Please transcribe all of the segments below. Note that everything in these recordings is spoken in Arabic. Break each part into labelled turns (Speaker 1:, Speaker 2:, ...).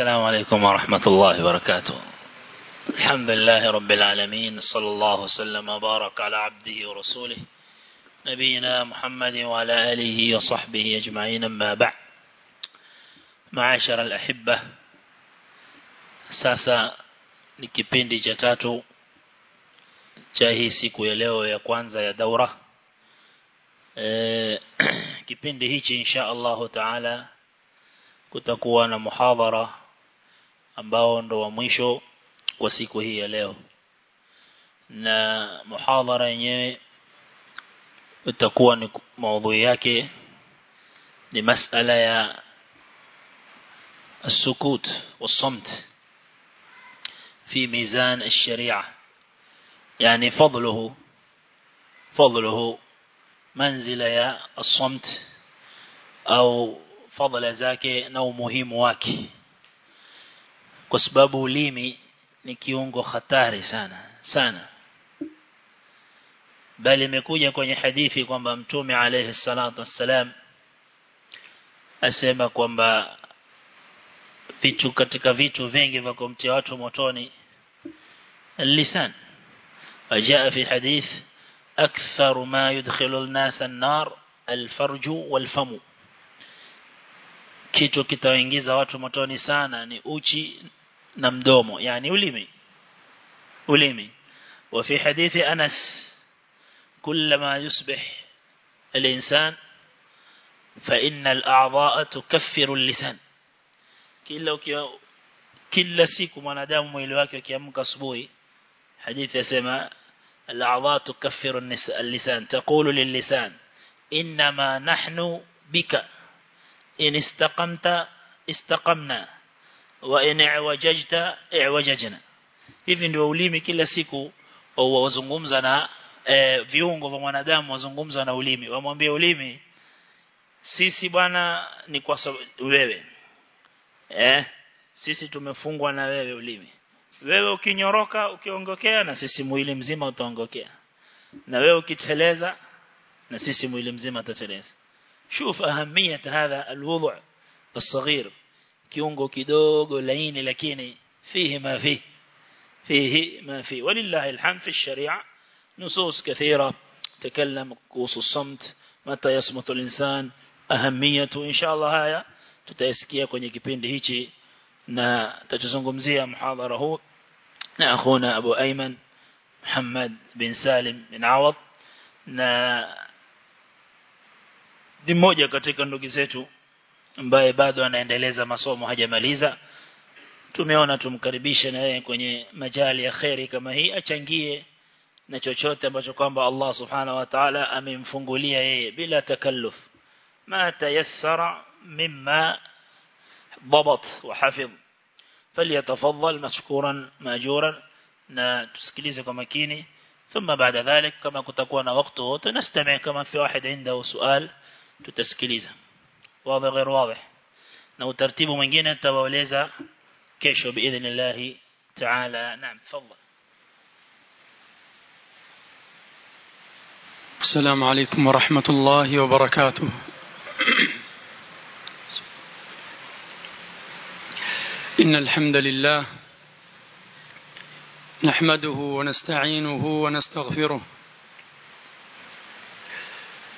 Speaker 1: السلام عليكم ورحمة الله وبركاته. الحمد لله رب العالمين صلى الله وسلم وبارك على عبده ورسوله نبينا محمد وعلى آله وصحبه أجمعين أما بعد. معاشر الأحبة sasa ni kipindi cha tatu cha hii siku ya leo ya kwanza ya daura. E, kipindi hichi insha ambao ndo wa mwisho kwa siku hii ya leo na muhadhara yenyewe itakuwa ni maudhui yake ni masala ya السكوت والصمت في ميزان الشريعة يعني فضله فضله منزل يا الصمت أو فضل zake na umuhimu wake kwa sababu ulimi ni kiungo hatari sana sana. Bali imekuja kwenye hadithi kwamba mtume alayhi salatu wassalam asema kwamba vitu katika vitu vingi vya kumtia watu motoni lisan wajaa fi hadith akthar ma yudkhilu an-nas an-nar al-farj wal-fam kitu kitaingiza watu motoni sana ni uchi نمدومو يعني وليمي وليمي. وفي حديث أنس كلما يصبح الإنسان فإن الأعضاء تكفر اللسان. كلا وكيو كلا سيكو من أدام ميلواك وكيام كصبوي. حديث سماء الأعضاء تكفر اللسان. تقول للسان إنما نحن بك. إن استقمت استقمنا. wa in i'wajajta i'wajajna hivi ndio ulimi kila siku wazungumza na e, viungo vya mwanadamu wazungumza na ulimi wamwambie ulimi sisi bwana ni kwa wewe eh sisi tumefungwa na wewe ulimi wewe ukinyoroka ukiongokea na sisi mwili mzima utaongokea na wewe ukiteleza na sisi mwili mzima utateleza شوف أهمية هذا الوضع الصغير كيونغو كيدوغو ليني لكيني فيه ما فيه فيه ما فيه ولله الحمد في الشريعة نصوص كثيرة تكلم قوس الصمت متى يصمت الإنسان ل إن شاء الله هيا تتسكي ك و ن ي ك ب ي ن نا ت ج ز ن نا أ خ و محمد بن سالم بن عوض نا موجه كتيكا نجزيتو ambaye bado anaendeleza masomo hajamaliza tumeona tumkaribishe na yeye kwenye majali ya khairi kama hii achangie na chochote ambacho kwamba Allah subhanahu wa ta'ala amemfungulia yeye bila takalluf ma tayassara مما ضبط وحفظ فليتفضل مشكورا ماجورا na tusikilize kwa makini ثم بعد ذلك كما kutakuwa na wakati wote نستمع kama في واحد عنده سؤال tutasikiliza واضح غير واضح. na utaratibu mwingine tutawaeleza kesho بإذن الله تعالى. نعم تفضل.
Speaker 2: السلام عليكم ورحمة الله وبركاته. إن الحمد لله نحمده ونستعينه ونستغفره.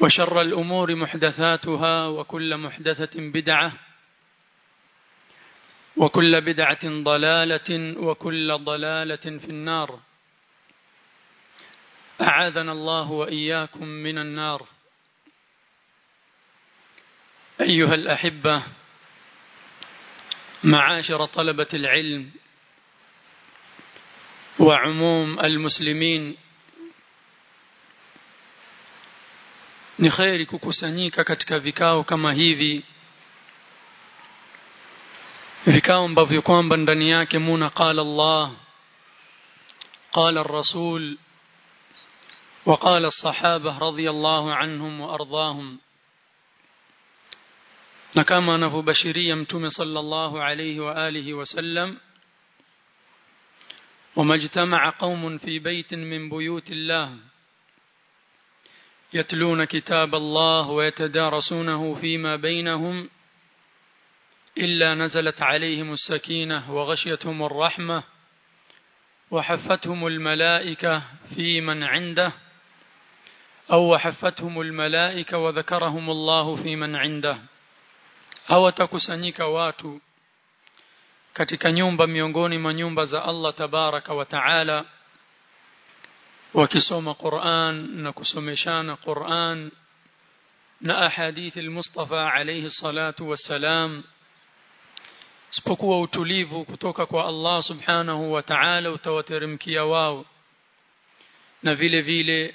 Speaker 2: وشر الأمور محدثاتها وكل محدثة بدعة وكل بدعة ضلالة وكل ضلالة في النار. أعاذنا الله وإياكم من النار. أيها الأحبة معاشر طلبة العلم وعموم المسلمين ni kheri kukusanyika katika vikao kama hivi. Vikao ambavyo kwamba ndani yake muna qala Allah qala ar-rasul وقال الصحابة رضي الله عنهم وأرضاهم نكما نفبشريا متوم صلى الله عليه وآله وسلم وما اجتمع قوم في بيت من بيوت الله يتلون كتاب الله ويتدارسونه فيما بينهم إلا نزلت عليهم السكينة وغشيتهم الرحمة وحفتهم الملائكة في من عنده أو وحفتهم الملائكة وذكرهم الله في من عنده. أو واتو katika nyumba miongoni mwa nyumba za Allah tabaraka wa taala. Wakisoma Qur'an na kusomeshana Qur'an na ahadithi al-Mustafa alayhi salatu wassalam isipokuwa utulivu kutoka kwa Allah subhanahu wa ta'ala utawateremkia wao na vile vile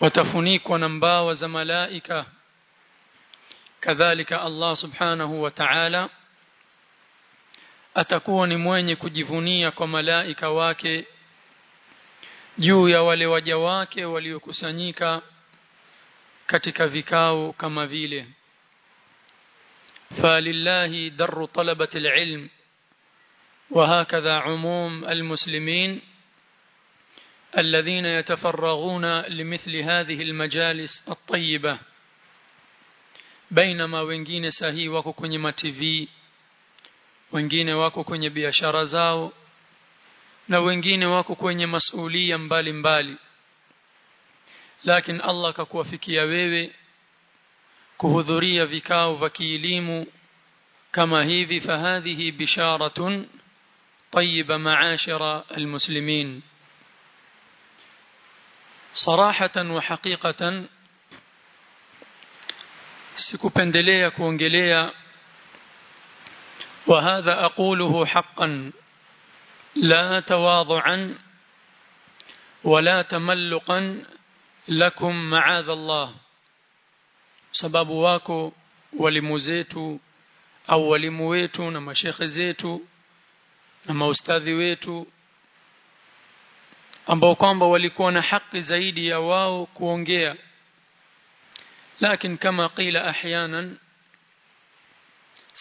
Speaker 2: watafunikwa na mbawa za malaika. Kadhalika Allah subhanahu wa ta'ala atakuwa ni mwenye kujivunia kwa malaika wake juu ya wale waja wake waliokusanyika katika vikao kama vile فلله در طلبة العلم وهكذا عموم المسلمين الذين يتفرغون لمثل هذه المجالس الطيبة بينما wengine sahi wako kwenye ma TV wengine wako kwenye biashara zao na wengine wako kwenye masulia mbalimbali lakini Allah akakuwafikia wewe kuhudhuria vikao vya kielimu kama hivi fahadhihi bisharatun طيبة معاشر المسلمين صراحة وحقيقة sikupendelea kuongelea وهذا أقوله حقا لا تواضعا ولا تملقا لكم معاذ الله. sababu wako walimu zetu au walimu wetu na mashekhe zetu na maustadhi wetu. ambao kwamba walikuwa haki zaidi ya wao kuongea. لكن كما قيل أحيانا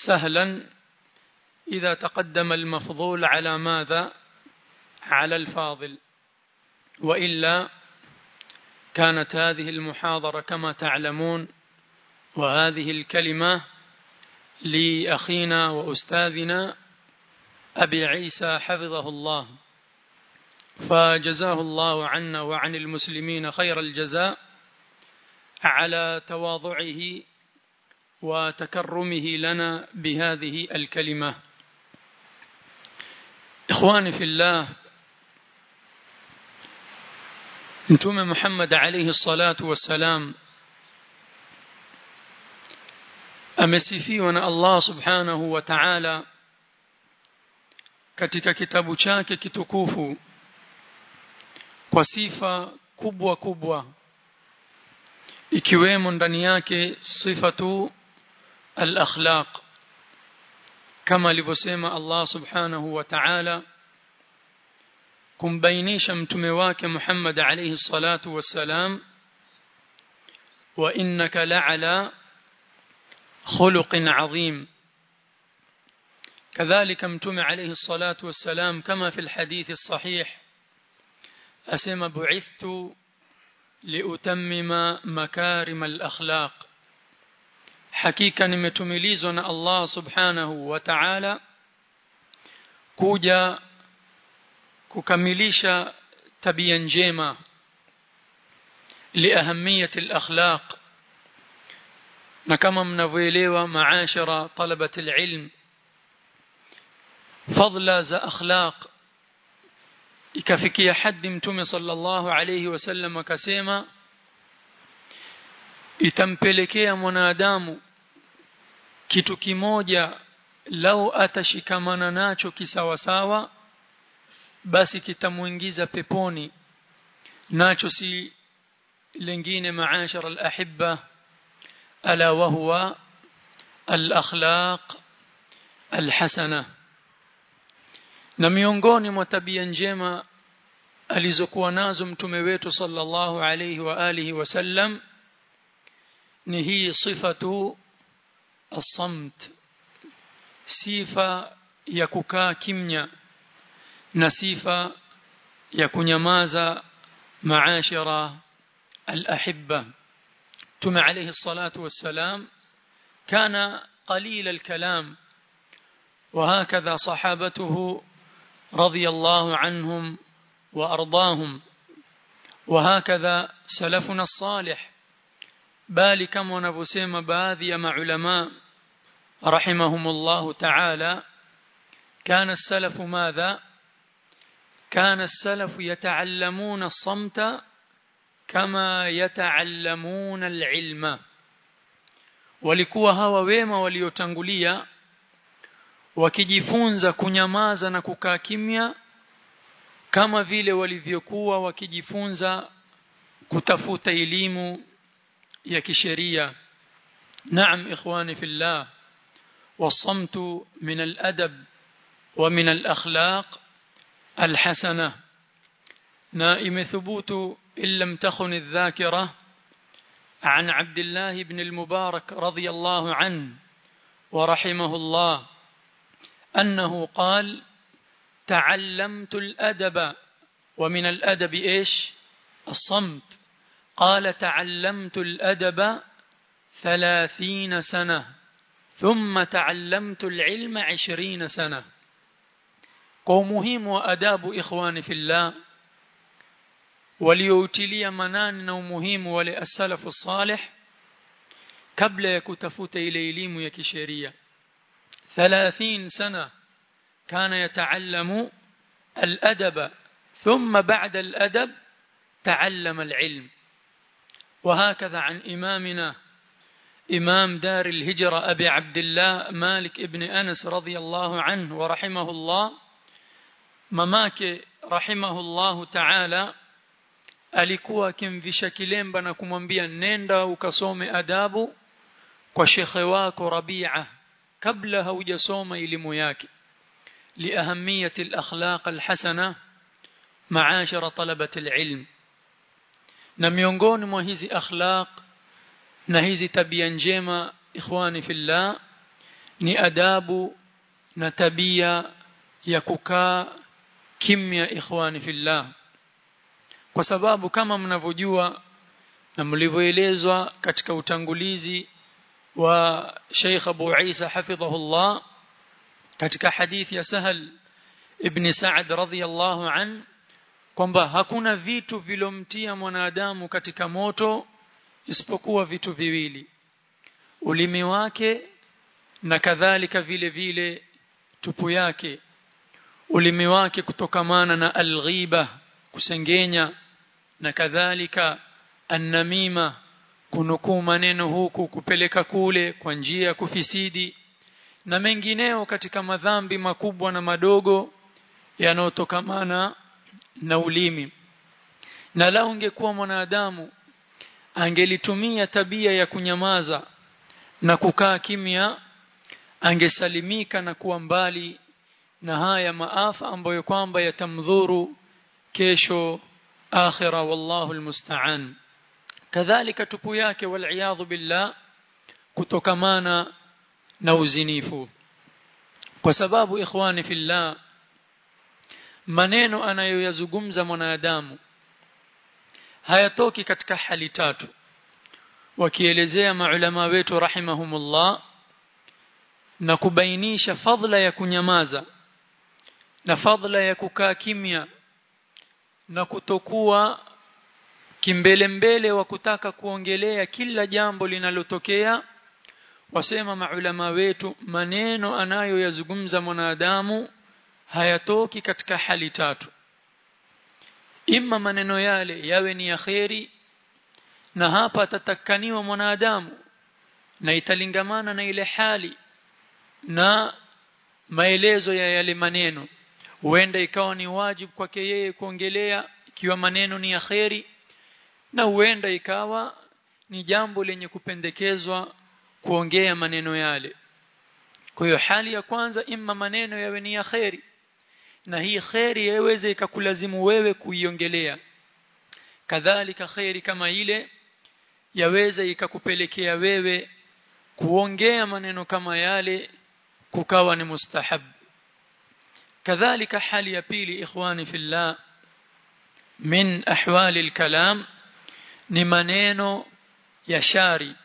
Speaker 2: سهلا إذا تقدم المفضول على ماذا؟ على الفاضل. وإلا كانت هذه المحاضرة كما تعلمون وهذه الكلمة لأخينا وأستاذنا أبي عيسى حفظه الله. فجزاه الله عنا وعن المسلمين خير الجزاء على تواضعه وتكرمه لنا بهذه الكلمة. ikhwani fillah mtume Muhammad alayhi salatu wassalam amesifiwa na Allah subhanahu wa ta'ala katika kitabu chake kitukufu kwa sifa kubwa kubwa ikiwemo ndani yake sifatu al-akhlaq. Kama alivyosema Allah subhanahu wa ta'ala kumbainisha mtume wake Muhammad alayhi salatu wassalam وإنك لعلى خلق عظيم كذلك متوم عليه الصلاة والسلام كما في الحديث الصحيح أسم بعثت لأتمم مكارم الأخلاق hakika nimetumilizwa na Allah subhanahu wa ta'ala kuja kukamilisha tabia njema liahamiyati al-akhlaq na kama mnavyoelewa maashara talabati al-ilm fadla za akhlaq ikafikia hadi mtume sallallahu alayhi wasallam akasema itampelekea mwanadamu kitu kimoja lau atashikamana nacho kisawasawa basi kitamuingiza peponi nacho si lingine maashara alahibba ala wa huwa alakhlaq alhasana na miongoni mwa tabia njema alizokuwa nazo mtume wetu sallallahu alayhi wa alihi wasallam ni hii sifatu الصمت صفة يكوكا كيمنيا نصفة يكون يمازا معاشر الأحبة. ثم عليه الصلاة والسلام. كان قليل الكلام. وهكذا صحابته رضي الله عنهم وأرضاهم. وهكذا سلفنا الصالح. bali kama wanavyosema baadhi ya maulama rahimahumullahu ta'ala kana as-salafu madha? Kana as-salafu yata'allamuna as-samta kama yata'allamuna al-ilma. Walikuwa hawa wema waliotangulia wakijifunza kunyamaza na kukaa kimya kama vile walivyokuwa wakijifunza kutafuta elimu ya kisheria naam ikhwani fillah والصمت من الأدب ومن الأخلاق الحسنة. نائم ثبوت إن لم تخن الذاكرة. عن عبد الله بن المبارك رضي الله عنه ورحمه الله أنه قال تعلمت الأدب. ومن الأدب إيش؟ الصمت. قال تعلمت الأدب ثلاثين سنة ثم تعلمت العلم عشرين سنة. قومهم وأداب إخوان في الله وليوتلي منان نومهم ولأسلف الصالح قبل يكتفت إلي ليم يكشيرية ثلاثين سنة كان يتعلم الأدب ثم بعد الأدب تعلم العلم. وهكذا عن إمامنا إمام دار الهجرة أبي عبد الله مالك ابن أنس رضي الله عنه ورحمه الله. مماك رحمه الله تعالى أليكوا كم في شكلين بناكم أنبيا نيندا وكصوم أداب وشيخواك ربيعة قبلها وجسوم إلمياك لأهمية الأخلاق الحسنة معاشر طلبة العلم na miongoni mwa hizi akhlaq na hizi tabia njema ikhwani fillah ni adabu na tabia ya kukaa kimya ikhwani fillah. Kwa sababu kama mnavyojua na mlivyoelezwa katika utangulizi wa Sheikh Abu Isa hafidhahullah katika hadithi ya Sahal ibn Sa'd radhiyallahu an kwamba hakuna vitu vilomtia mwanadamu katika moto isipokuwa vitu viwili. Ulimi wake na kadhalika vile vile tupu yake. Ulimi wake kutokamana na alghiba kusengenya na kadhalika annamima kunukuu maneno huku kupeleka kule kwa njia ya kufisidi na mengineo katika madhambi makubwa na madogo yanayotokamana na ulimi. Na la ungekuwa mwanadamu angelitumia tabia ya kunyamaza na kukaa kimya angesalimika na kuwa mbali na haya maafa ambayo kwamba yatamdhuru kesho akhira wallahu almusta'an. Kadhalika tupu yake wal billah kutokamana na uzinifu. Kwa sababu ikhwani fillah maneno anayoyazungumza mwanadamu hayatoki katika hali tatu. Wakielezea maulama wetu rahimahumullah na kubainisha fadla ya kunyamaza na fadla ya kukaa kimya na kutokuwa kimbele mbele wa kutaka kuongelea kila jambo linalotokea wasema maulama wetu maneno anayoyazungumza mwanadamu hayatoki katika hali tatu. Imma maneno yale yawe ni ya kheri na hapa atatakaniwa mwanadamu na italingamana na ile hali na maelezo ya yale maneno. Huenda ikawa ni wajibu kwake yeye kuongelea ikiwa maneno ni ya kheri na huenda ikawa ni jambo lenye kupendekezwa kuongea maneno yale. Kwa hiyo hali ya kwanza imma maneno yawe ni ya kheri na hii khairi yaweze ikakulazimu wewe kuiongelea. Kadhalika khairi kama ile yaweza ikakupelekea wewe kuongea maneno kama yale kukawa ni mustahab. Kadhalika hali ya pili ikhwani fillah min ahwali alkalam ni maneno ya shari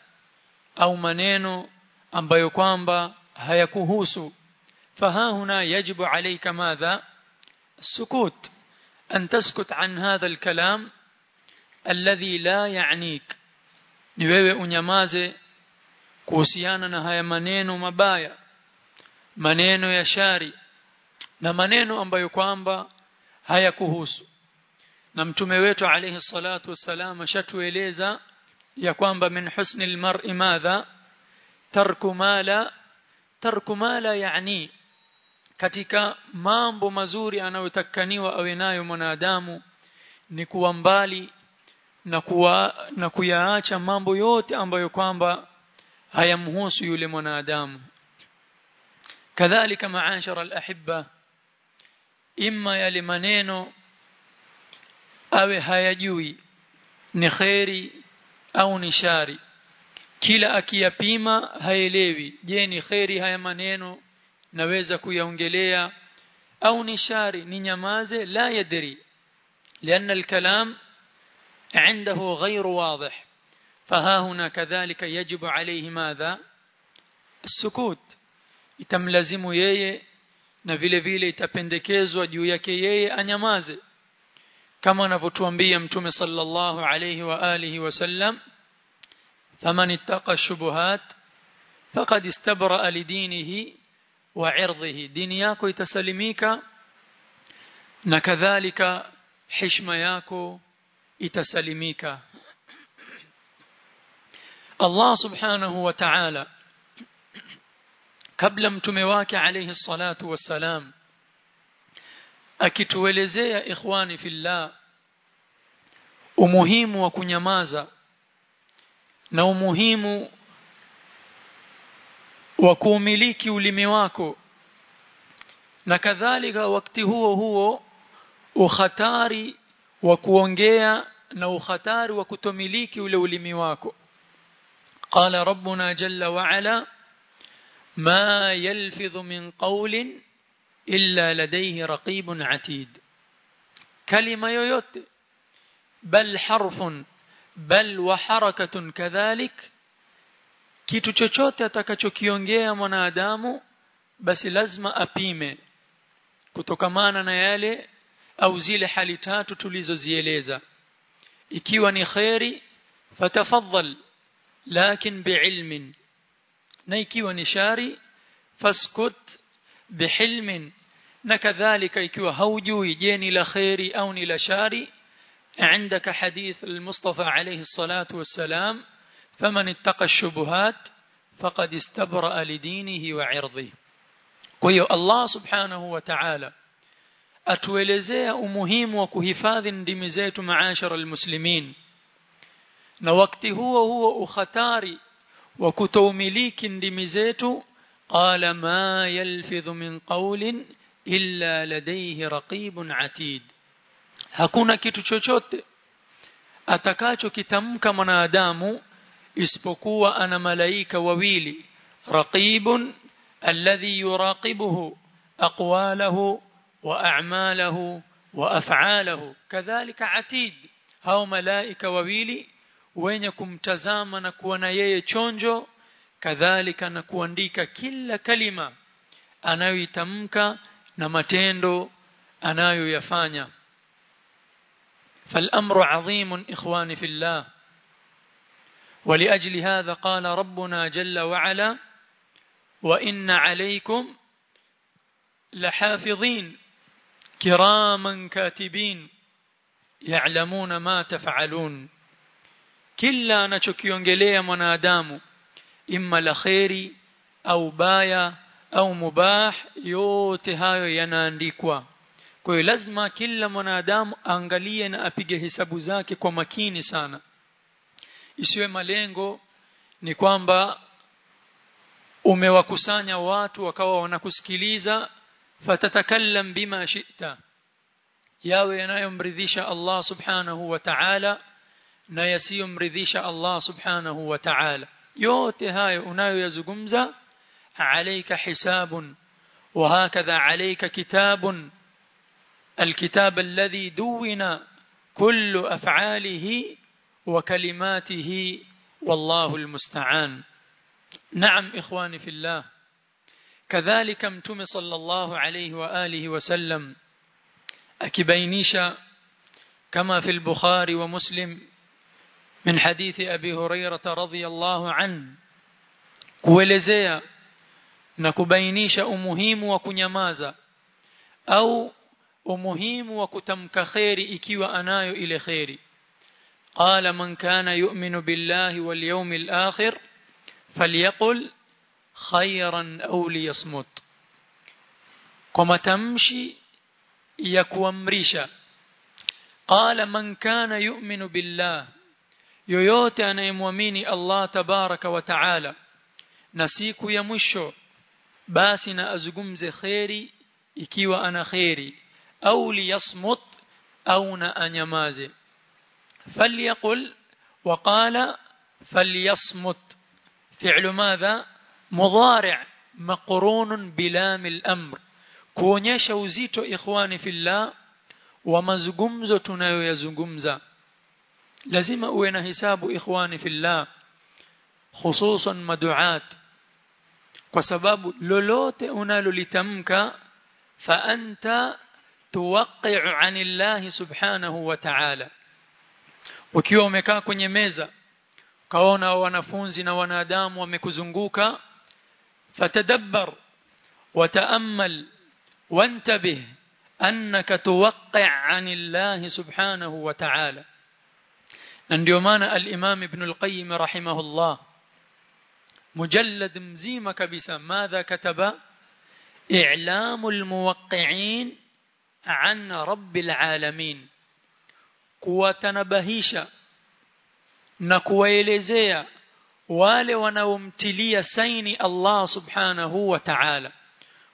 Speaker 2: au maneno ambayo kwamba hayakuhusu. Faha huna yajibu alayka madha? السكوت أن تسكت عن هذا الكلام الذي لا يعنيك ni wewe unyamaze kuhusiana na haya maneno mabaya maneno ya shari na maneno ambayo kwamba hayakuhusu na mtume wetu alayhi salatu wassalam ashatueleza ya kwamba min husni almar'i madha tarku mala tarku mala yani katika mambo mazuri anayotakaniwa awe nayo mwanadamu ni kuwa mbali na kuwa na kuyaacha mambo yote ambayo kwamba hayamhusu yule mwanadamu. Kadhalika maashara alahibba imma yale maneno awe hayajui ni kheri au ni shari. Kila akiyapima haelewi. Je ni kheri haya maneno naweza kuyaongelea au ni shari ni nyamaze la yadri لأن الكلام عنده غير واضح فها هنا كذلك يجب عليه ماذا السكوت itamlazimu yeye na vile vile itapendekezwa juu yake yeye anyamaze kama anavyotuambia mtume sallallahu alayhi wa alihi wasallam faman ittaqa shubuhat faqad istabra lidinihi wa irdhihi dini yako itasalimika na kadhalika heshima yako itasalimika. Allah subhanahu wa ta'ala kabla mtume wake alayhi salatu wassalam akituelezea ikhwani fillah umuhimu wa kunyamaza na umuhimu wa kuumiliki ulimi wako. Na kadhalika wakati huo huo uhatari wa kuongea na uhatari wa kutomiliki ule ulimi wako. Qala rabbuna jalla wa ala ma yalfidhu min qawlin illa ladayhi raqibun atid. Kalima yoyote bal harfun bal wa kitu chochote atakachokiongea mwanadamu basi lazima apime kutokamana na yale au zile hali tatu tulizozieleza ikiwa ni khairi fatafadhal lakin biilmin na ikiwa ni shari faskut bihilmin na kadhalika ikiwa haujui je ni la khairi au ni la shari عندك حديث المصطفى عليه الصلاة والسلام faman ittaqa shubuhat faqad istabra lidinihi wa 'irdihi kwa hiyo Allah subhanahu wa ta'ala atuelezea umuhimu wa kuhifadhi ndimi zetu maashara almuslimin. Na wakati huo huo ukhatari wa kutoumiliki ndimi zetu qala ma yalfidhu min qawlin illa ladayhi raqibun atid. Hakuna kitu chochote atakachokitamka mwanadamu isipokuwa ana malaika wawili raqibun alladhi yuraqibuhu aqwalahu wa a'malahu wa af'alahu kadhalika atid hao malaika wawili wenye kumtazama na kuwa na yeye chonjo kadhalika na kuandika kila kalima anayoitamka na matendo anayoyafanya فالامر عظيم اخواني في الله ولأجل هذا قال ربنا جل وعلا وإن عليكم لحافظين كراما كاتبين يعلمون ما تفعلون. kila anachokiongelea mwanadamu ima la kheri au baya au mubah yote yanaandikwa kwa hiyo kila mwanadamu angalie na apige hisabu zake kwa umakini sana. isiwe malengo ni kwamba umewakusanya watu wakawa wanakusikiliza fatatakallam bima shi'ta yawe yanayomridhisha Allah subhanahu wa ta'ala na yasiyomridhisha Allah subhanahu wa ta'ala yote hayo unayoyazungumza alayka hisabun وهكذا عليك كتاب الكتاب الذي دون كل أفعاله وكلماته والله المستعان. نعم إخواني في الله كذلك امتم صلى الله عليه وآله وسلم. أكبينيشا كما في البخاري ومسلم من حديث أبي هريرة رضي الله عنه. umuhimu wa kunyamaza au umuhimu wa kutamka kheri ikiwa anayo ile kheri قال من كان يؤمن بالله واليوم الآخر فليقل خيرا أو ليصمت كما تمشي يكوامرشا قال من كان يؤمن بالله yoyote anayemwamini Allah tabaraka wa taala na siku ya mwisho basi na azungumze kheri ikiwa ana kheri au liyasmut au na anyamaze فليقل وقال فليصمت. فعل ماذا؟ مضارع مقرون بلام الأمر. كونيش وزيت إخواني في الله ومزقمز تنايو يزقمز لازم أوين حساب إخواني في الله خصوصا مدعات وسباب لولوت أنال لتمك فأنت توقع عن الله سبحانه وتعالى. Ukiwa umekaa kwenye meza kaona wanafunzi na wanadamu wamekuzunguka fatadabbar wantabih annaka tuwaqi' 'anillahi subhanahu wa ta'ala na ndio maana al-Imam Ibn al-Qayyim rahimahullah mujallad mzima kabisa madha kataba i'lamul muwaqqi'in 'an rabbil 'alamin kuwatanabahisha na kuwaelezea wale wanaomtilia saini Allah subhanahu wa ta'ala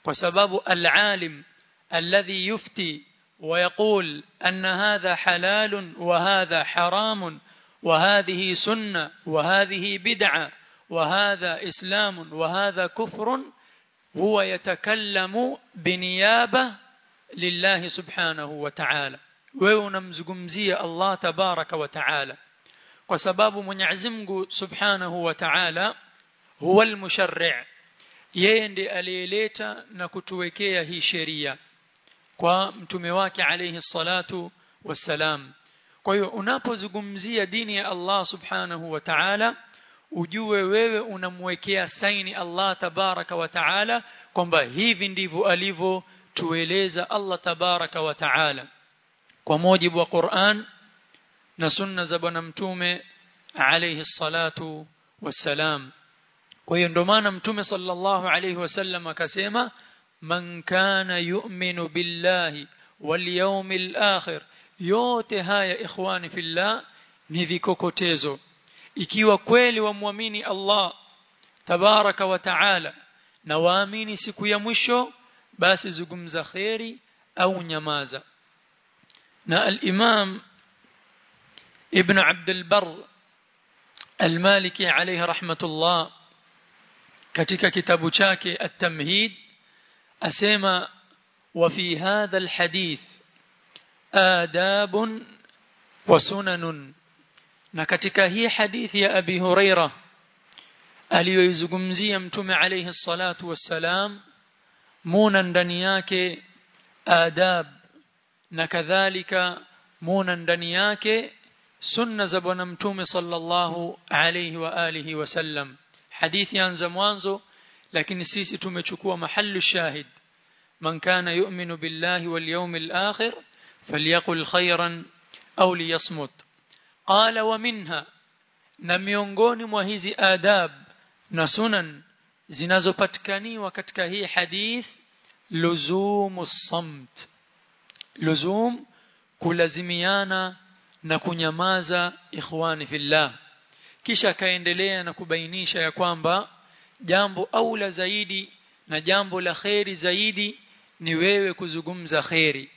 Speaker 2: kwa sababu al-alim alladhi yufti ويقول أن هذا حلال وهذا حرام وهذه سنة وهذه بدعة وهذا إسلام وهذا كفر هو يتكلم بنيابة لله سبحانه وتعالى wewe unamzungumzia Allah tabaraka wa taala. Kwa sababu Mwenyezi Mungu subhanahu wa taala huwa al-musharri' yeye ndiye aliyeleta na kutuwekea hii sheria kwa mtume wake alayhi salatu wassalam. Kwa hiyo unapozungumzia dini ya Allah subhanahu wa ta'ala ujue wewe unamwekea saini Allah tabaraka wa ta'ala kwamba hivi ndivyo alivyotueleza Allah tabaraka wa ta'ala kwa mujibu wa Qur'an na sunna za bwana mtume alayhi salatu wassalam. Kwa hiyo ndio maana mtume sallallahu alayhi wasallam akasema man kana yu'minu billahi wal yawmil akhir. Yote haya ikhwani fillah ni vikokotezo. Ikiwa kweli wamwamini Allah tabaraka wa taala na waamini siku ya mwisho basi zungumza khairi au nyamaza نا الإمام ابن عبد البر المالكي عليه رحمة الله كتك كتاب شاك التمهيد أسيما وفي هذا الحديث آداب وسنن. نكتك هي حديث يا أبي هريرة ألي ويزقمزي يمتم عليه الصلاة والسلام مونا دنياك آداب na kadhalika muona ndani yake sunna za bwana mtume sallallahu alayhi wa alihi wasallam hadithi anza mwanzo lakini sisi tumechukua mahallu shahid. Man kana yu'minu billahi wal yawmil akhir falyaqul khayran au liyasmut. Qala wa minha na miongoni mwa hizi adab na sunan zinazopatikaniwa katika hii hadith luzumu samt لزوم كلزميانا نكنيمازا إخواني في الله كيشا كايندليه نكبينيشا يا كوانبا جامبو أولى زايدي نجامبو لخيري زايدي نويوي كزغمزا خيري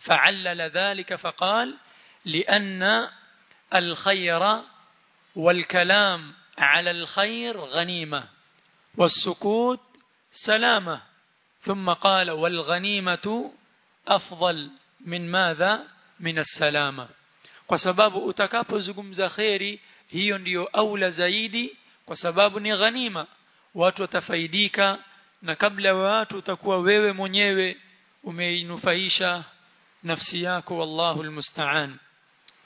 Speaker 2: فعلل ذلك فقال لأن الخير والكلام على الخير غنيمة والسكوت سلامة ثم قال والغنيمة afdal min madha min salama kwa sababu utakapozungumza kheri hiyo ndiyo aula zaidi kwa sababu ni ghanima. Watu watafaidika na kabla watu utakuwa wewe mwenyewe umeinufaisha nafsi yako wallahu almusta'an.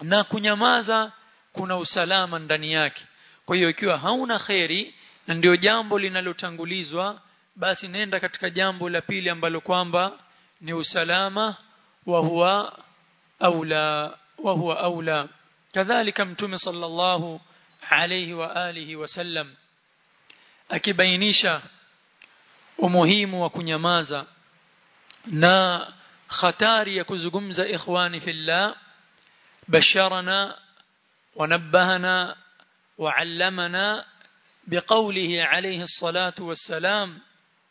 Speaker 2: Na kunyamaza kuna usalama ndani yake. Kwa hiyo ikiwa hauna kheri na ndio jambo linalotangulizwa basi nenda katika jambo la pili ambalo kwamba ni usalama wa huwa aula wa huwa aula kadhalika mtume sallallahu alayhi wa alihi wasallam akibainisha umuhimu wa kunyamaza na hatari ya kuzungumza ikhwani fillah basharana ونبهنا وعلمنا بقوله عليه الصلاة والسلام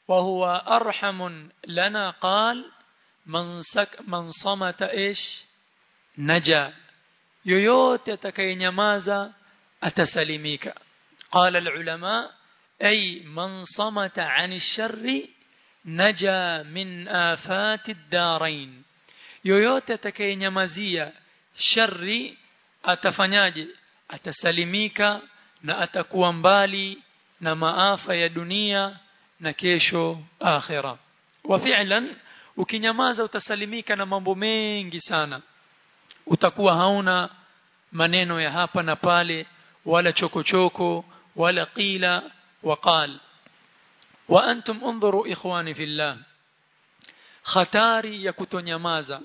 Speaker 2: وهو أرحم لنا قال man sak ish naja yoyote atakayenyamaza atasalimika qala alulama ay man samata 'ani sharri naja min afati ad-darain yoyote atakayenyamazia sharri atafanyaje atasalimika na atakuwa mbali na maafa ya dunia na kesho akhira wa fi'lan ukinyamaza utasalimika na mambo mengi sana. Utakuwa hauna maneno ya hapa na pale wala chokochoko wala qila waqal wa antum unzuru ikhwani fillah. Hatari ya kutonyamaza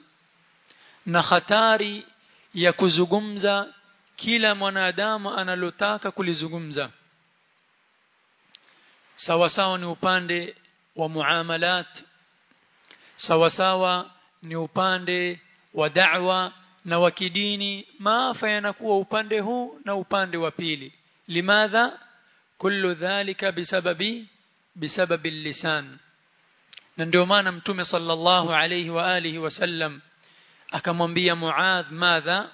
Speaker 2: na hatari ya kuzungumza kila mwanadamu analotaka kulizungumza. Sawa sawa ni upande wa muamalat sawa sawa ni upande wa da'wa na wa kidini maafa yanakuwa upande huu na upande wa pili limadha kullu dhalika bisababi bisababi lisan na ndio maana mtume sallallahu alayhi wa alihi wasallam akamwambia Muadh madha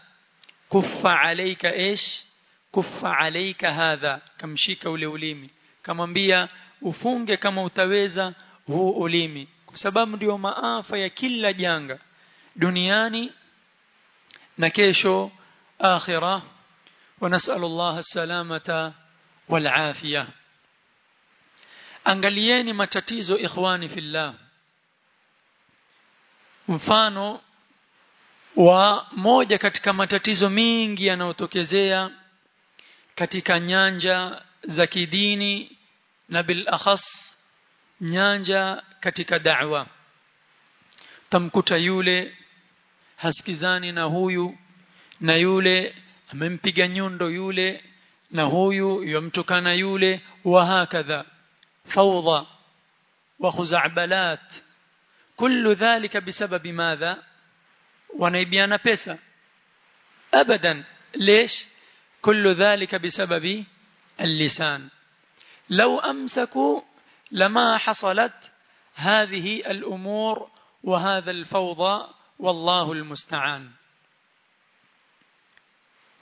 Speaker 2: kuffa alayka ish kuffa alayka hadha kamshika ule ulimi kamwambia ufunge kama utaweza huu ulimi kwa sababu ndio maafa ya kila janga duniani na kesho akhira ونسال الله السلامه والعافيه angalieni matatizo ikhwani fillah mfano wa moja katika matatizo mingi yanayotokezea katika nyanja za kidini na bil akhas nyanja katika da'wa tamkuta yule hasikizani na huyu na yule amempiga nyundo yule na huyu yomtukana yule wa hakadha fawdha wa khuzabalat kullu dhalika bisababi madha wanaibiana pesa abadan ليش كل ذلك بسبب اللسان لو امسكوا لما حصلت هذه الأمور وهذا الفوضى والله المستعان.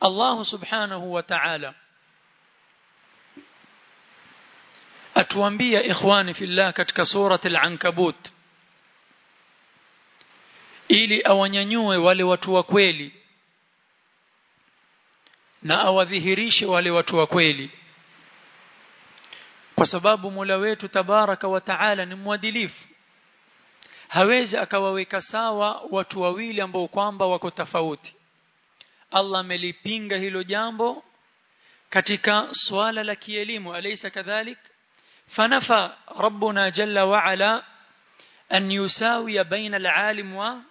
Speaker 2: الله سبحانه وتعالى أتوانبي إخواني في الله كتك سورة العنكبوت. إلي أوانيانيوي ولي وتوكويلي na awadhihirishe wale watu wa kweli kwa sababu Mola wetu tabaraka wa taala ni mwadilifu hawezi akawaweka sawa watu wawili ambao kwamba wako tofauti Allah amelipinga hilo jambo katika swala la kielimu alaysa kadhalik fanafa rabbuna jalla wa ala an yusawi baina al-alim wa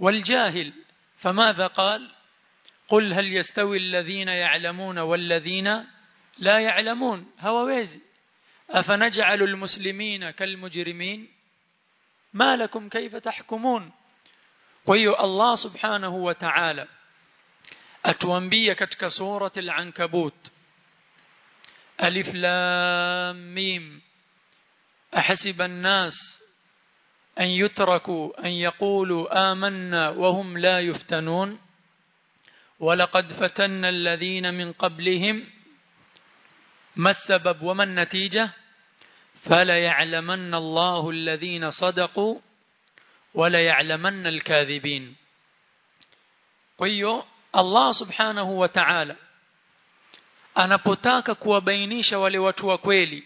Speaker 2: wal-jahil famadha qala قل هل يستوي الذين يعلمون والذين لا يعلمون هواويزي أفنجعل المسلمين كالمجرمين؟ ما لكم كيف تحكمون؟ وهي الله سبحانه وتعالى أتوانبيا كتك سورة العنكبوت. ألف لام ميم. أحسب الناس أن يتركوا أن يقولوا آمنا وهم لا يفتنون. ولقد فتنا الذين من قبلهم ما السبب وما النتيجة؟ فليعلمن الله الذين صدقوا وليعلمن الكاذبين. أيوه، الله سبحانه وتعالى أنا بتاك كوا بينيش ولواتوا كويلي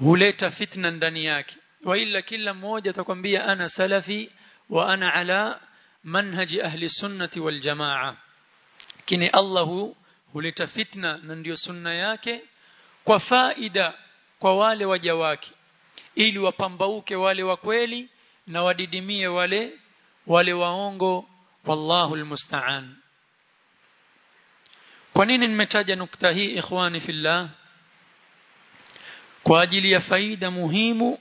Speaker 2: هلتا فتنا دنياك وإلا كلا موجة تكون بي أنا سلفي وأنا على منهج أهل السنة والجماعة. كني الله هلتا فتنا نديو سنة ياكي kwa faida kwa wale waja wake ili wapambauke wale wa kweli na wadidimie wale wale waongo. Wallahu almusta'an. Kwa nini nimetaja nukta hii ikhwani fillah? Kwa ajili ya faida muhimu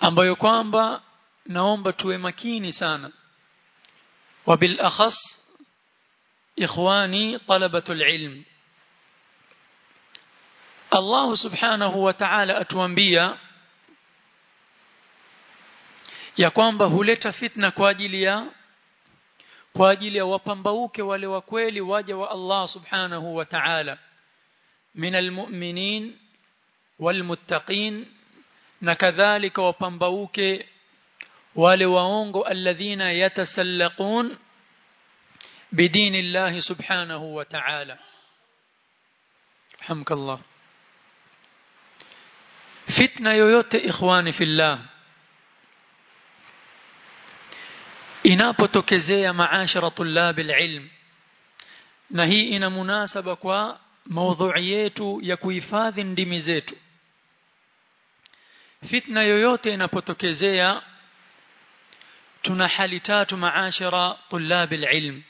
Speaker 2: ambayo kwamba naomba tuwe makini sana. Wabil akhas ikhwani talabatul ilm Allah subhanahu wa ta'ala atuambia ya kwamba huleta fitna kwa ajili ya kwa ajili ya wapambauke wale wa kweli waja wa Allah subhanahu wa ta'ala. Min almu'minin walmuttaqin na kadhalika wapambauke wale waongo alladhina yatasallaqun bidini Allah subhanahu wa ta'ala. Hamkallah fitna yoyote ikhwani fillah inapotokezea maashara tulabil ilm na hii ina munasaba kwa maudhui yetu ya kuhifadhi ndimi zetu. Fitna yoyote inapotokezea tuna hali tatu maashara tulabil ilm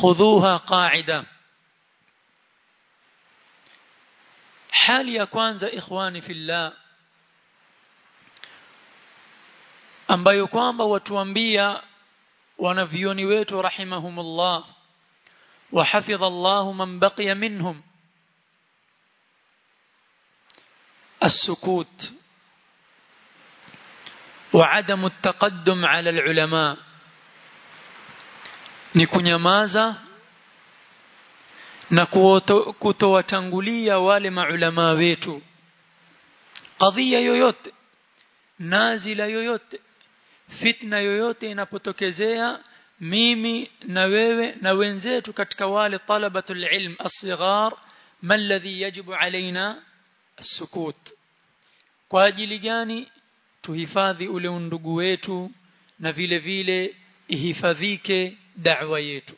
Speaker 2: khudhuha qaida hali ya kwanza ikhwani fillah ambayo kwamba watuambia wanavioni wetu rahimahumullah wa hafidha Allah man baqiya minhum السكوت وعدم التقدم على العلماء ni kunyamaza na kutowatangulia wale maulama wetu. Kadhia yoyote nazila yoyote fitna yoyote inapotokezea mimi na wewe na wenzetu katika wale talabatul ilm as-sighar ma alladhi yajibu alaina as-sukut. Kwa ajili gani? Tuhifadhi ule undugu wetu na vile vile ihifadhike da'wa yetu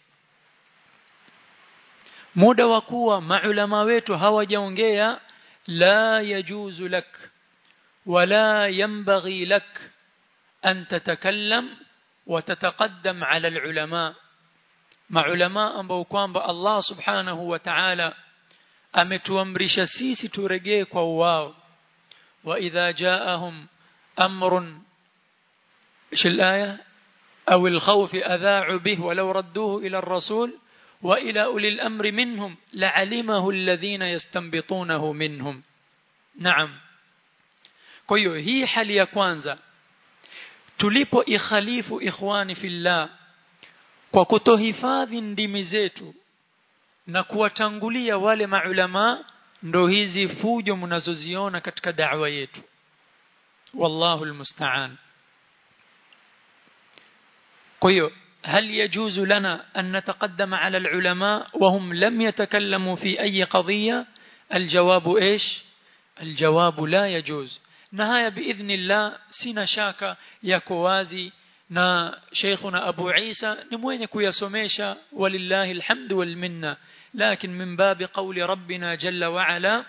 Speaker 2: muda wa kuwa maulama wetu hawajaongea la yajuzu lak wala yanbaghi lak أن تتكلم وتتقدم على العلماء مع علماء ambao kwamba Allah subhanahu wa ta'ala ametuamrisha sisi turejee kwa wao wa idha jaahum amrun إيش الايه أو الخوف اذاعوا به ولو ردوه إلى الرسول والى اولي الامر منهم لعلمه الذين يستنبطونه منهم نعم kwa hiyo hii hali ya kwanza tulipo ikhalifu ikhwani fillah kwa kutohifadhi ndimi zetu na kuwatangulia wale maulama ndo hizi fujo mnazoziona katika da'wa yetu wallahu almusta'an kwa hiyo هل يجوز لنا أن نتقدم على العلماء وهم لم يتكلموا في أي قضية؟ الجواب إيش؟ الجواب لا يجوز. نهاية بإذن الله yako wazi na Sheikhuna Abu Isa ni mwenye kuyasomesha walillahi alhamdu wal minna lakin min babi qawli rabbina jalla wa ala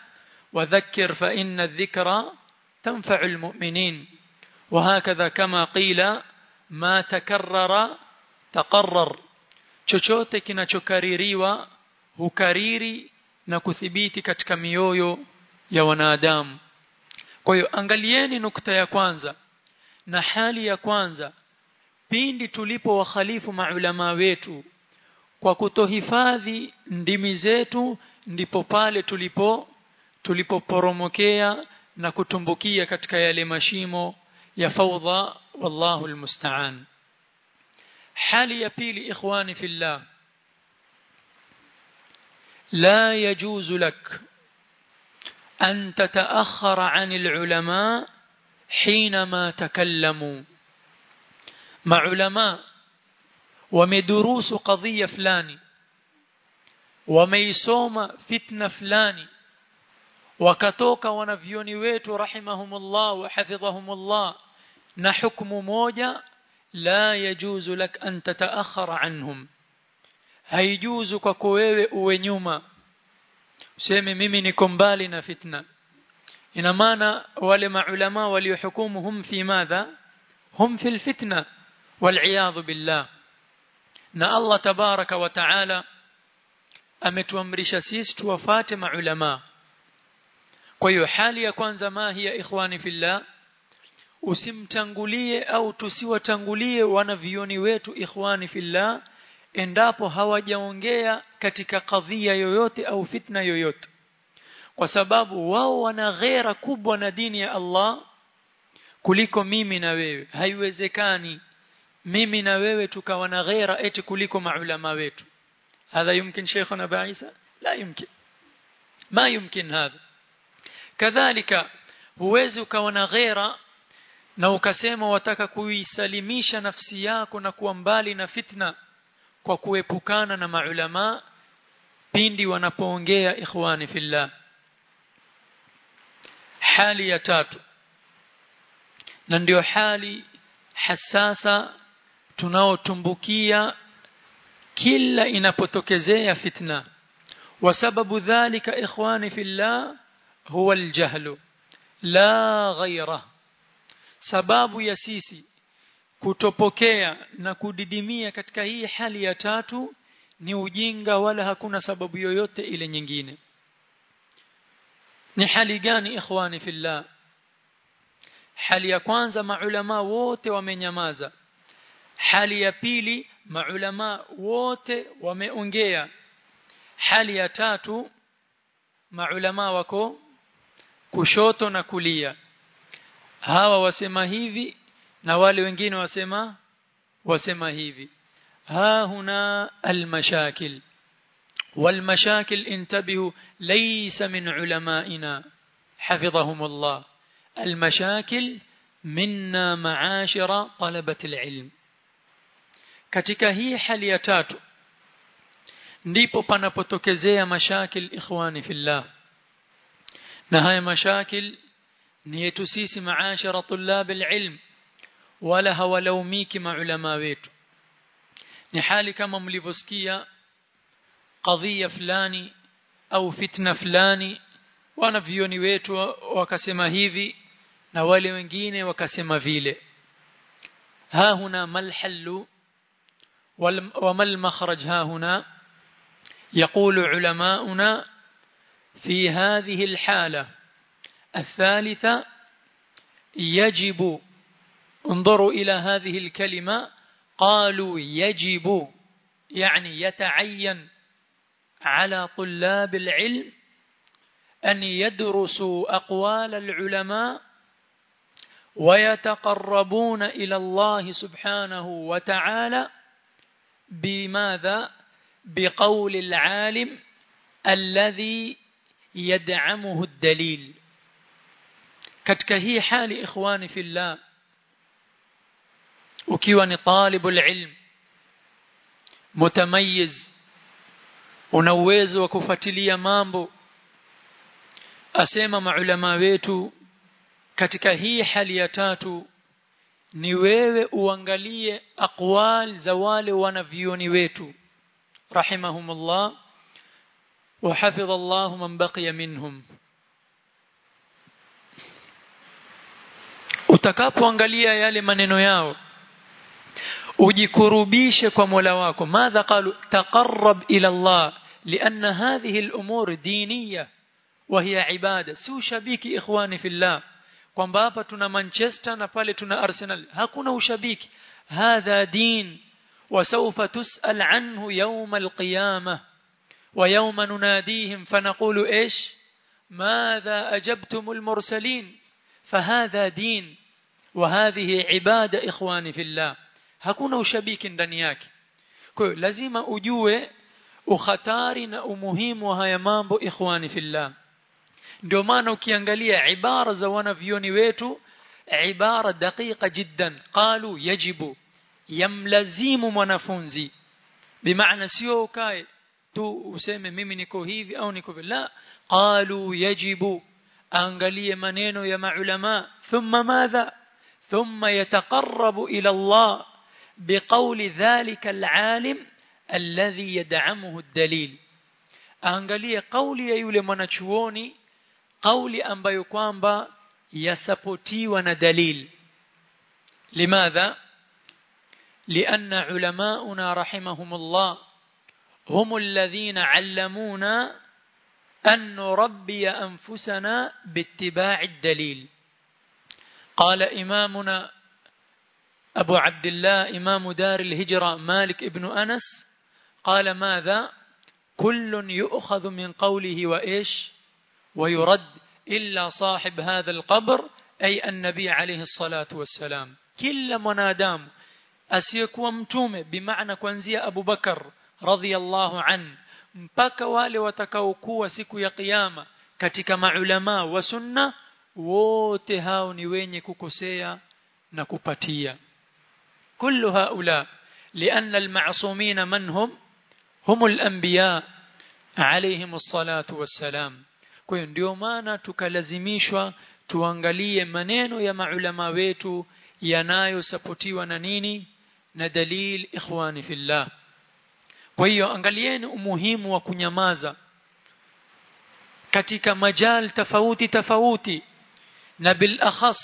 Speaker 2: وذكر فإن الذكرى تنفع المؤمنين. وهكذا كما قيل ما تكرر taqarrar chochote kinachokaririwa hukariri na kuthibiti katika mioyo ya wanadamu. Kwa hiyo angalieni nukta ya kwanza na hali ya kwanza pindi tulipo wakhalifu maulama wetu. Kwa kutohifadhi ndimi zetu ndipo pale tulipo tulipoporomokea na kutumbukia katika yale mashimo ya fawdha wallahu almusta'an. حالي يبيل إخواني في الله. لا يجوز لك أن تتأخر عن العلماء حينما تكلموا. مع علماء ومدروس قضية فلان وميسوم فتنة فلان وكتوك ونفيوني ويت رحمهم الله وحفظهم الله نحكم موجة لا يجوز لك أن تتأخر عنهم. هاي جوزك كويوي ونيوما سيمي ميمي نكم بالنا فتنة إنما أنا ولما علماء وليحكمهم في ماذا؟ هم في الفتنة والعياذ بالله. نا الله تبارك وتعالى أمت ومرش سيس توفات مع علماء. ويحالي حاليا كوانزا هي إخواني في الله؟ Usimtangulie au tusiwatangulie wanavioni wetu ikhwani fillah endapo hawajaongea katika kadhia yoyote au fitna yoyote. Kwa sababu wao wana ghera kubwa na dini ya Allah kuliko mimi na wewe. Haiwezekani mimi na wewe tukawa na ghera eti kuliko maulama wetu. Hadha yumkin sheikhuna baisa la yumkin. Ma yumkin hadha? Kadhalika huwezi ukawa na ghera na ukasema wataka kuisalimisha nafsi yako na kuwa mbali na fitna kwa kuepukana na maulama pindi wanapoongea ikhwani fillah hali ya tatu na ndio hali hasasa tunaotumbukia kila inapotokezea fitna وسبب ذلك إخواني في الله هو الجهل لا غيره sababu ya sisi kutopokea na kudidimia katika hii hali ya tatu ni ujinga wala hakuna sababu yoyote ile nyingine. Ni hali gani ikhwani fillah? Hali ya kwanza maulama wote wamenyamaza. Hali ya pili maulama wote wameongea. Hali ya tatu maulama wako kushoto na kulia hawa wasema hivi na wale wengine wasema wasema hivi ha huna almashakil والمشاكل انتبهوا ليس من علمائنا حفظهم الله المشاكل منا معاشر طلبة العلم katika hii hali ya tatu ndipo panapotokezea mashakil ikhwani fillah na haya mashakil نيتو سيسي معاشر طلاب العلم ولها ولو ميكي ما علماء بيتو نحالي كما مليفوسكية قضية فلاني أو فتنة فلاني وأنا فيوني بيتو وكسما هيفي نوالي وانجيني وكسما فيلي. ها هنا ما الحل؟ وما المخرج ها هنا؟ يقول علماؤنا في هذه الحالة الثالثة يجب انظروا إلى هذه الكلمة قالوا يجب يعني يتعين على طلاب العلم أن يدرسوا أقوال العلماء ويتقربون إلى الله سبحانه وتعالى بماذا؟ بقول العالم الذي يدعمه الدليل. Katika hii hali ikhwani fillah ukiwa ni talibul ilm mutamayiz una uwezo wa kufuatilia mambo asema maulama wetu katika hii hali ya tatu ni wewe uangalie aqwal za wale wanavioni wetu rahimahumullah wa hafidha Allah man baqiya minhum utakapoangalia yale maneno yao ujikurubishe kwa Mola wako madha qalu taqarrab ila Allah لأن هذه الأمور دينية وهي عبادة سو shabiki ikhwani fillah kwamba hapa tuna Manchester na pale tuna Arsenal hakuna ushabiki hadha din وسوف تسأل عنه يوم القيامة ويوم نناديهم فنقول إيش ماذا أجبتم المرسلين فهذا دين وهذه إخواني في الله hakuna ushabiki ndani yake kwa hiyo lazima ujue ukhatari na umuhimu wa haya mambo ikhwani fillah ndio maana ukiangalia ibara za wanavyoni wetu ibara daqiqa jiddan qalu yajibu yamlazimu mwanafunzi bimaana sio ukae tu useme mimi niko hivi au niko vile la qalu yajibu angalie maneno ya maulama thumma madha ثم يتقرب إلى الله بقول ذلك العالم الذي يدعمه الدليل. angalia kauli ya yule mwanachuoni kauli ambayo kwamba yasapotiwa na دليل. لماذا؟ لأن علماؤنا رحمهم الله هم الذين علمونا أن نربي أنفسنا باتباع الدليل. قال إمامنا أبو عبد الله إمام دار الهجرة مالك ابن أنس قال ماذا؟ كل يؤخذ من قوله وإيش؟ ويرد إلا صاحب هذا القبر أي النبي عليه الصلاة والسلام. كل منادام asiyekuwa mtume bimaana kuanzia Abu Bakar radhiyallahu an mpaka wale watakaokuwa siku ya kiyama katika maulama wa sunna wote hao ni wenye kukosea na kupatia. Kullu haula lianna almaasumina manhum humul anbiya alayhim salatu wassalam. Kwa hiyo ndio maana tukalazimishwa tuangalie maneno ya maulama wetu yanayosapotiwa na nini? Na dalil ikhwani fillah. Kwa hiyo angalieni umuhimu wa kunyamaza katika majal tofauti tofauti. نبالأخص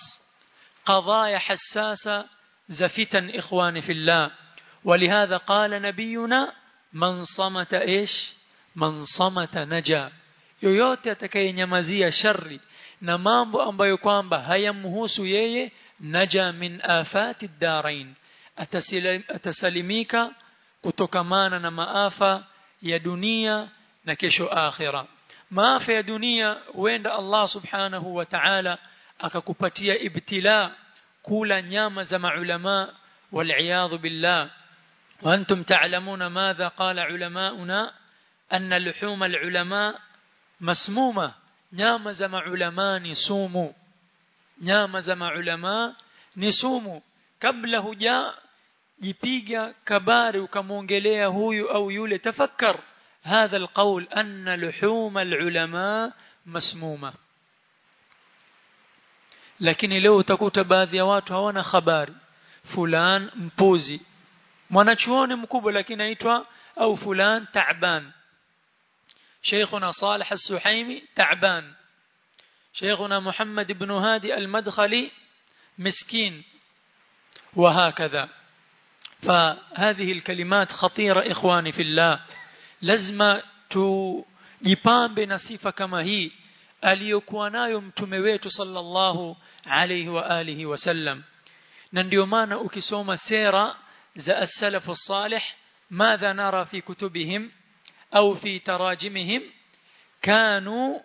Speaker 2: قضايا حساسة زفتا إخواني في الله. ولهذا قال نبينا من صمت إيش؟ من صمت نجا. يوتي تكي نمزي شر. نمام أمبايو كوان هيمهوس يي نجا من آفات الدارين. أتسلميك kutokamana na maafa ya dunia na kesho akhira maafa ya dunia huenda allah subhanahu akakupatia ibtila kula nyama za maulama والعياذ بالله وأنتم تعلمون ماذا قال علماؤنا أن لحوم العلماء مسمومة nyama za maulama ni sumu nyama za maulama ni sumu kabla huja jipiga kabari ukamwongelea huyu au yule tafakkar هذا القول أن لحوم العلماء مسمومة lakini leo utakuta baadhi ya watu hawana habari fulan mpuzi mwanachuoni mkubwa lakini aitwa au fulan ta'ban شيخنا صالح السحيمي تعبان شيخنا محمد بن هادي المدخلي مسكين وهكذا فهذه الكلمات خطيرة إخواني في الله لازم na sifa kama hii aliyokuwa nayo mtume wetu sallallahu alayhi wa alihi wasallam na ndio maana ukisoma sera za as-salaf as-salih madha nara fi kutubihim أو في تراجمهم كانوا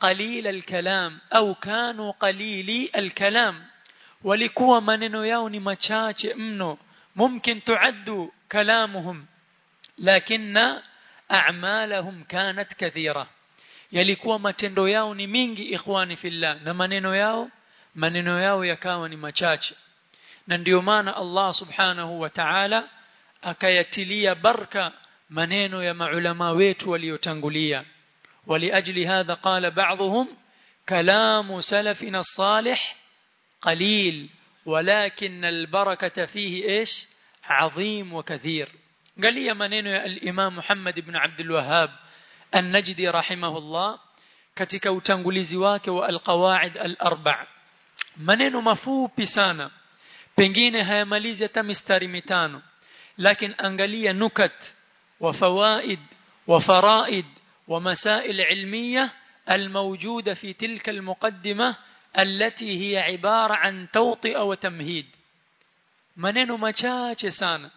Speaker 2: قليل الكلام أو كانوا قليلي الكلام walikuwa maneno yao ni machache mno ممكن تعد كلامهم لكن أعمالهم كانت كثيرة yalikuwa matendo yao ni mingi ikhwani fillah na maneno yao maneno yao yakawa ni machache na ndio maana Allah subhanahu wa ta'ala akayatilia baraka maneno ya maulama wetu waliotangulia waliajli hadha qala ba'dhum kalamu salafina salih qalil ولكن البركة فيه إيش عظيم وكثير قال لي منين الإمام محمد بن عبد الوهاب النجدي رحمه الله katika utangulizi wake wa alqawaid al-arba' maneno mafupi sana pengine hayamalizi hata mistari mitano lakini angalia nukat wa fawaid wa faraid wa masail ilmiya الموجودة في تلك المقدمة التي هي عبارة عن توطئة وتمهيد maneno machache sana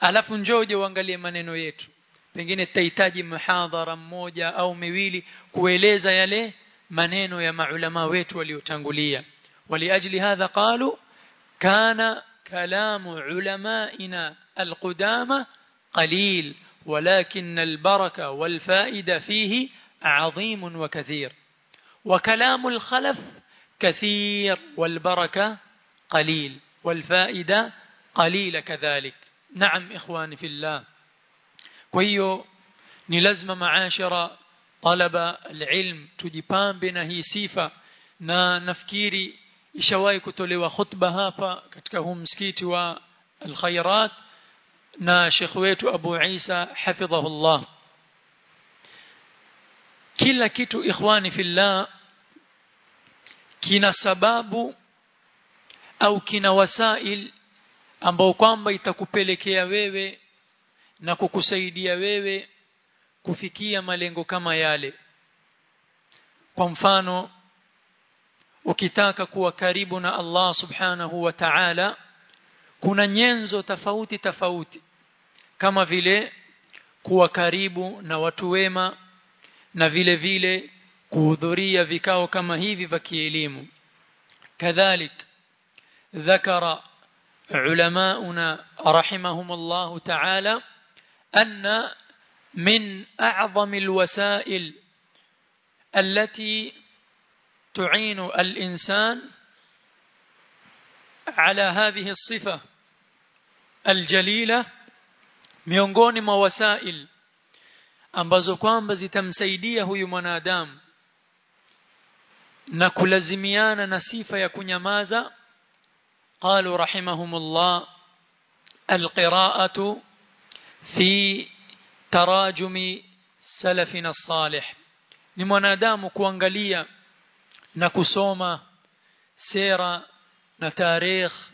Speaker 2: alafu njoje uangalie maneno yetu pengine tutahitaji muhadhara mmoja au miwili kueleza yale maneno ya maulama wetu waliotangulia waliajli hadha qalu kana kalamu ulamaina alqudama qalil ولكن البركة والفائدة فيه عظيم وكثير وكلام الخلف كثير والبركة قليل والفائدة قليلة كذلك نعم إخواني في الله kwa hiyo ni lazima maashara talaba alilm tujipambe na hii sifa. Na nafikiri ishawahi kutolewa khutba hapa katika huu msikiti wa alkhairat na shekh wetu Abu Isa hafidhahullah. Kila kitu ikhwani fillah kina sababu au kina wasail ambao kwamba itakupelekea wewe na kukusaidia wewe kufikia malengo kama yale kwa mfano ukitaka kuwa karibu na Allah subhanahu wa ta'ala kuna nyenzo tofauti tofauti kama vile kuwa karibu na watu wema na vile vile kuhudhuria vikao kama hivi vya kielimu kadhalik ذكر علماؤنا رحمهم الله تعالى أن من أعظم الوسائل التي تعين الإنسان على هذه الصفة الجليلة ميونغون ما وسائل أنبزوكوان بزي تمسيديه يمنى دام نكل زميان نسيف يكون ماذا قالوا رحمهم الله القراءة في تراجم سلفنا الصالح. لمنادام كوانغاليا نكسوما سيرا نتاريخ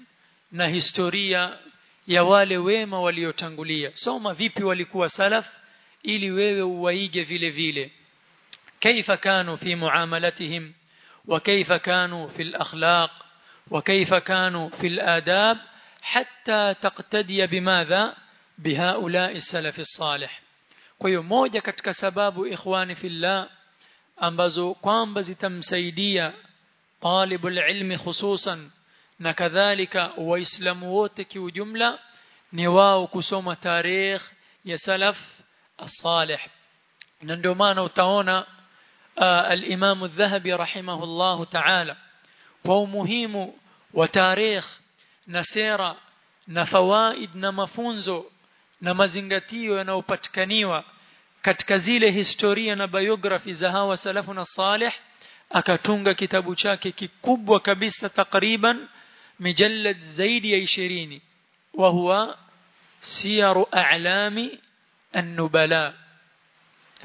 Speaker 2: نهستوريا يوالي ويما وليوتانغوليا سوما فيبي ولكوا سلف إلي ويو ويجة فيلي فيلي كيف كانوا في معاملتهم وكيف كانوا في الأخلاق وكيف كانوا في الآداب حتى تقتدي بماذا bihaulai salafi salih. Kwa hiyo moja katika sababu ikhwani fillah ambazo kwamba zitamsaidia talibul ilmi hususan na kadhalika waislamu wote kiujumla ni wao kusoma tarikh ya salaf as-salih. Na ndio maana utaona uh, al-Imam adh-Dhahabi rahimahullahu ta'ala kwa umuhimu wa tarikh na sera na fawaid na mafunzo na mazingatio yanayopatikaniwa katika zile historia na biography za hawa salafu na salih akatunga kitabu chake kikubwa kabisa takriban mijallad zaidi ya 20 wa huwa siyaru a'lami an-nubala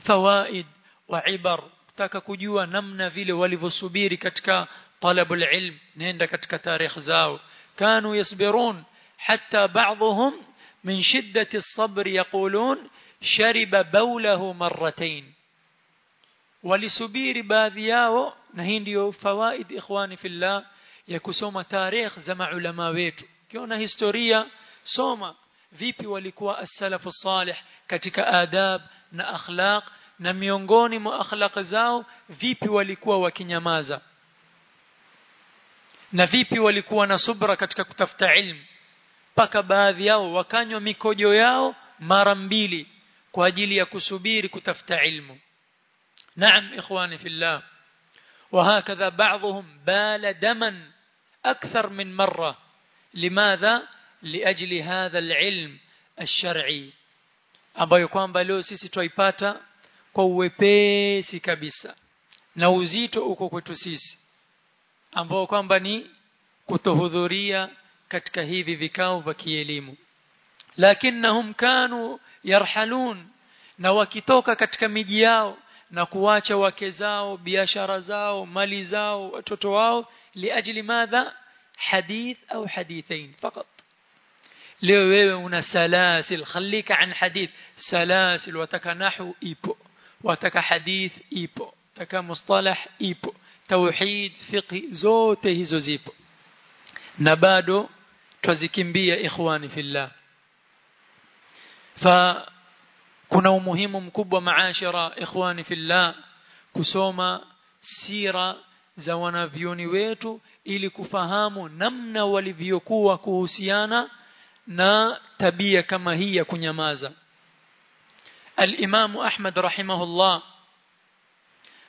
Speaker 2: fawaid wa ibar taka kujua namna vile walivyosubiri katika talabul ilm nenda katika tarikh zao. Kanu yasbirun hatta ba'dhum min shiddati as-sabr yaqulun shariba bawlahu marratayn walisubiri baadhi yao na hii ndio fawaid ikhwani fillah ya kusoma tarikh za maulama wetu kiona historia soma vipi walikuwa as-salafu salih katika adab na akhlaq na miongoni mwa akhlaq zao vipi walikuwa wakinyamaza na vipi walikuwa na subra katika kutafuta ilmu mpaka baadhi yao wakanywa mikojo yao mara mbili kwa ajili ya kusubiri kutafuta ilmu naam ikhwani fillah وهكذا بعضهم بال دما أكثر من مرة لماذا لأجل هذا العلم الشرعي ambayo kwamba leo sisi twaipata kwa uwepesi kabisa na uzito uko kwetu sisi ambao kwamba ni kutohudhuria katika hivi vikao vya kielimu lakinnahum kanu yarhalun na wakitoka katika miji yao na kuacha wake zao biashara zao mali zao watoto wao liajli madha hadith au hadithain fakat leo wewe una salasil khalika an hadith salasil wataka nahu ipo wataka hadith ipo wataka mustalah ipo tauhid fiqh zote hizo zipo na bado twazikimbia ikhwani fillah. Fa kuna umuhimu mkubwa maashara ikhwani fillah kusoma sira za wanavyoni wetu ili kufahamu namna walivyokuwa kuhusiana na tabia kama hii ya kunyamaza. al-Imam Ahmad rahimahullah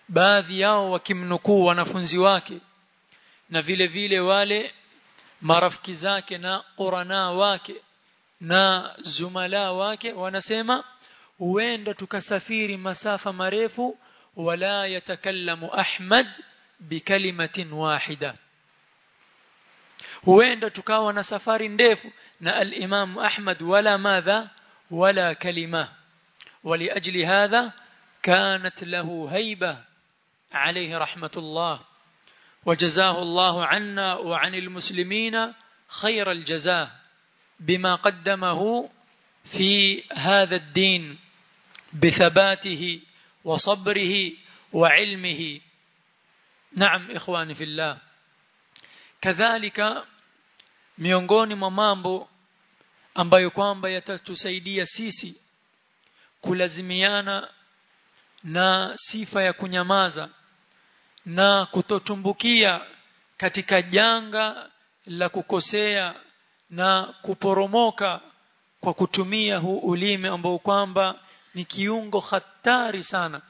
Speaker 2: baadhi yao wakimnukuu wanafunzi wake na vile vile wale marafiki zake na qurana wake na zumala wake wanasema huenda tukasafiri masafa marefu wala yatakallamu Ahmad bikalimatin wahida huenda tukawa na safari ndefu na al-Imam Ahmad wala madha wala kalima ولأجل هذا كانت له هيبة عليه رحمة الله وجزاه الله عنا وعن المسلمين خير الجزاء بما قدمه في هذا الدين بثباته وصبره وعلمه. نعم إخواني في الله. كذلك miongoni mwa mambo ambayo kwamba yatatusaidia sisi kulazimiana na sifa ya kunyamaza na kutotumbukia katika janga la kukosea na kuporomoka kwa kutumia huu ulimi ambao kwamba ni kiungo hatari sana.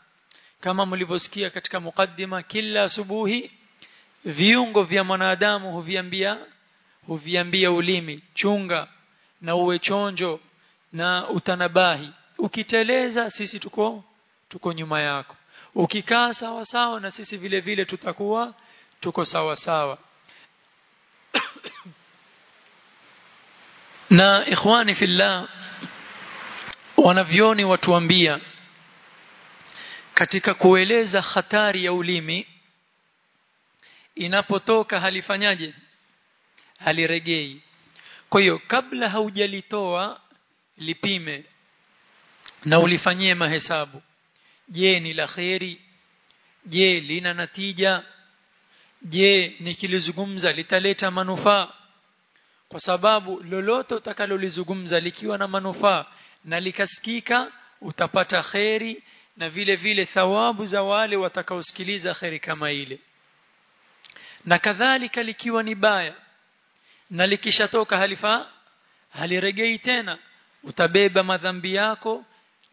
Speaker 2: Kama mlivyosikia katika mukaddima kila asubuhi viungo vya mwanadamu huviambia huviambia ulimi chunga na uwe chonjo na utanabahi. Ukiteleza sisi tuko tuko nyuma yako ukikaa sawa sawa na sisi vile vile tutakuwa tuko sawa sawa. Na ikhwani fillah wanavyoni watuambia katika kueleza hatari ya ulimi inapotoka halifanyaje? Haliregei. Kwa hiyo kabla haujalitoa lipime na ulifanyie mahesabu je ni la kheri? Je lina natija? Je nikilizungumza litaleta manufaa? Kwa sababu lolote utakalolizungumza likiwa na manufaa na likasikika utapata kheri na vile vile thawabu za wale watakaosikiliza kheri kama ile. Na kadhalika likiwa ni baya na likishatoka halifa haliregei tena utabeba madhambi yako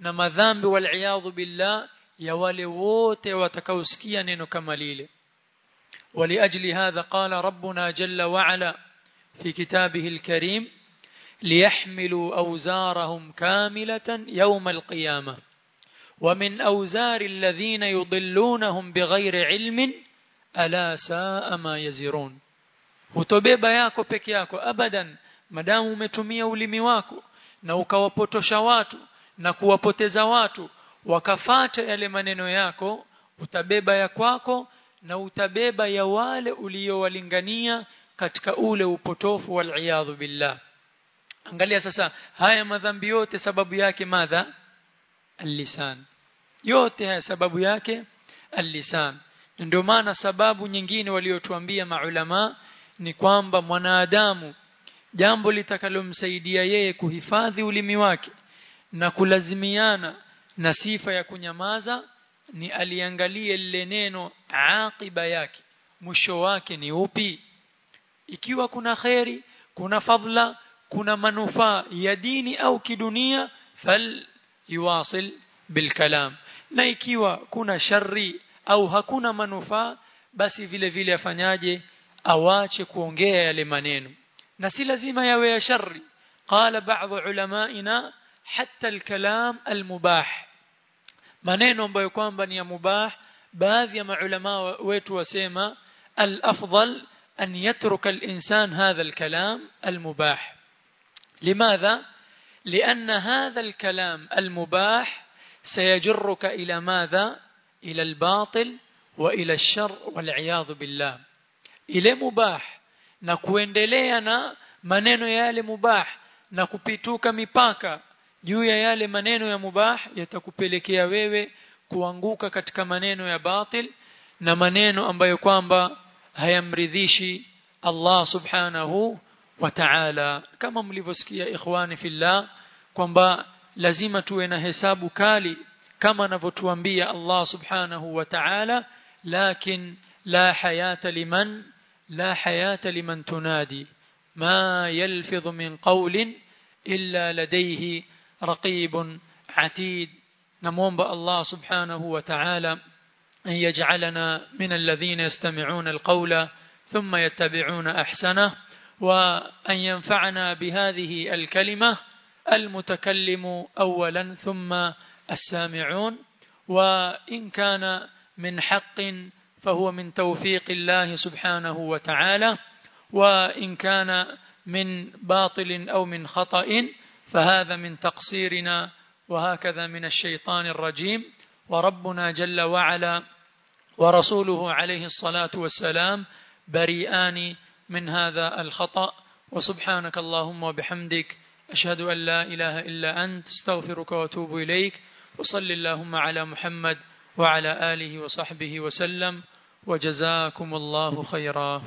Speaker 2: na madhambi wal billah ya wale wote watakaosikia neno kama lile ولأجل هذا قال ربنا جل وعلا في كتابه الكريم ليحملوا أوزارهم كاملة يوم القيامة ومن أوزار الذين يضلونهم بغير علم ألا ساء ما يزرون hutobeba yako peke yako abadan madamu umetumia ulimi wako na ukawapotosha watu na kuwapoteza watu. Wakafata yale maneno yako utabeba ya kwako na utabeba ya wale uliyowalingania katika ule upotofu wal billah. Angalia sasa haya madhambi yote sababu yake madha? Al-lisan. Yote haya sababu yake? Al-lisan. Ndio maana sababu nyingine waliotuambia maulama ni kwamba mwanadamu jambo litakalomsaidia yeye kuhifadhi ulimi wake na kulazimiana na sifa ya kunyamaza ni aliangalie lile neno aqiba yake. Mwisho wake ni upi? Ikiwa kuna kheri kuna fadla kuna manufaa ya dini au kidunia fal yuwasil bilkalam na ikiwa kuna shari au hakuna manufaa basi vile vile afanyaje? Awache kuongea yale maneno. Na si lazima yawe ya shari qala ba'd ulamaina حتى الكلام المباح. maneno ambayo kwamba ni ya mubah baadhi ya maulama wetu wasema alafdal an yatruk alinsan hadha alkalam almubah limadha لأن هذا الكلام المباح سيجرك إلى ماذا؟ إلى الباطل وإلى الشر والعياذ بالله. إلى مباح. نكوين دليانا منينو يالي مباح نكو بيتوك ميباكا. Juu ya yale maneno ya mubah yatakupelekea wewe kuanguka katika maneno ya batil na maneno ambayo kwamba hayamridhishi Allah subhanahu wa ta'ala. Kama mlivyosikia ikhwani fillah kwamba lazima tuwe na hesabu kali kama anavyotuambia Allah subhanahu wa ta'ala lakin la hayata liman la hayata liman tunadi ma yalfidhu min qawlin illa ladayhi raqibun atid نموomba الله سبحانه وتعالى أن يجعلنا من الذين يستمعون القول ثم يتبعون أحسنه وأن ينفعنا بهذه الكلمة المتكلم أولا ثم السامعون. وإن كان من حق فهو من توفيق الله سبحانه وتعالى وإن كان من باطل أو من خطأ فهذا من تقصيرنا وهكذا من الشيطان الرجيم. وربنا جل وعلا ورسوله عليه الصلاة والسلام بريئان من هذا الخطأ. وسبحانك اللهم وبحمدك أشهد أن لا إله إلا أنت أستغفرك وأتوب إليك. وصل اللهم على محمد وعلى آله وصحبه وسلم. وجزاكم الله خيرا.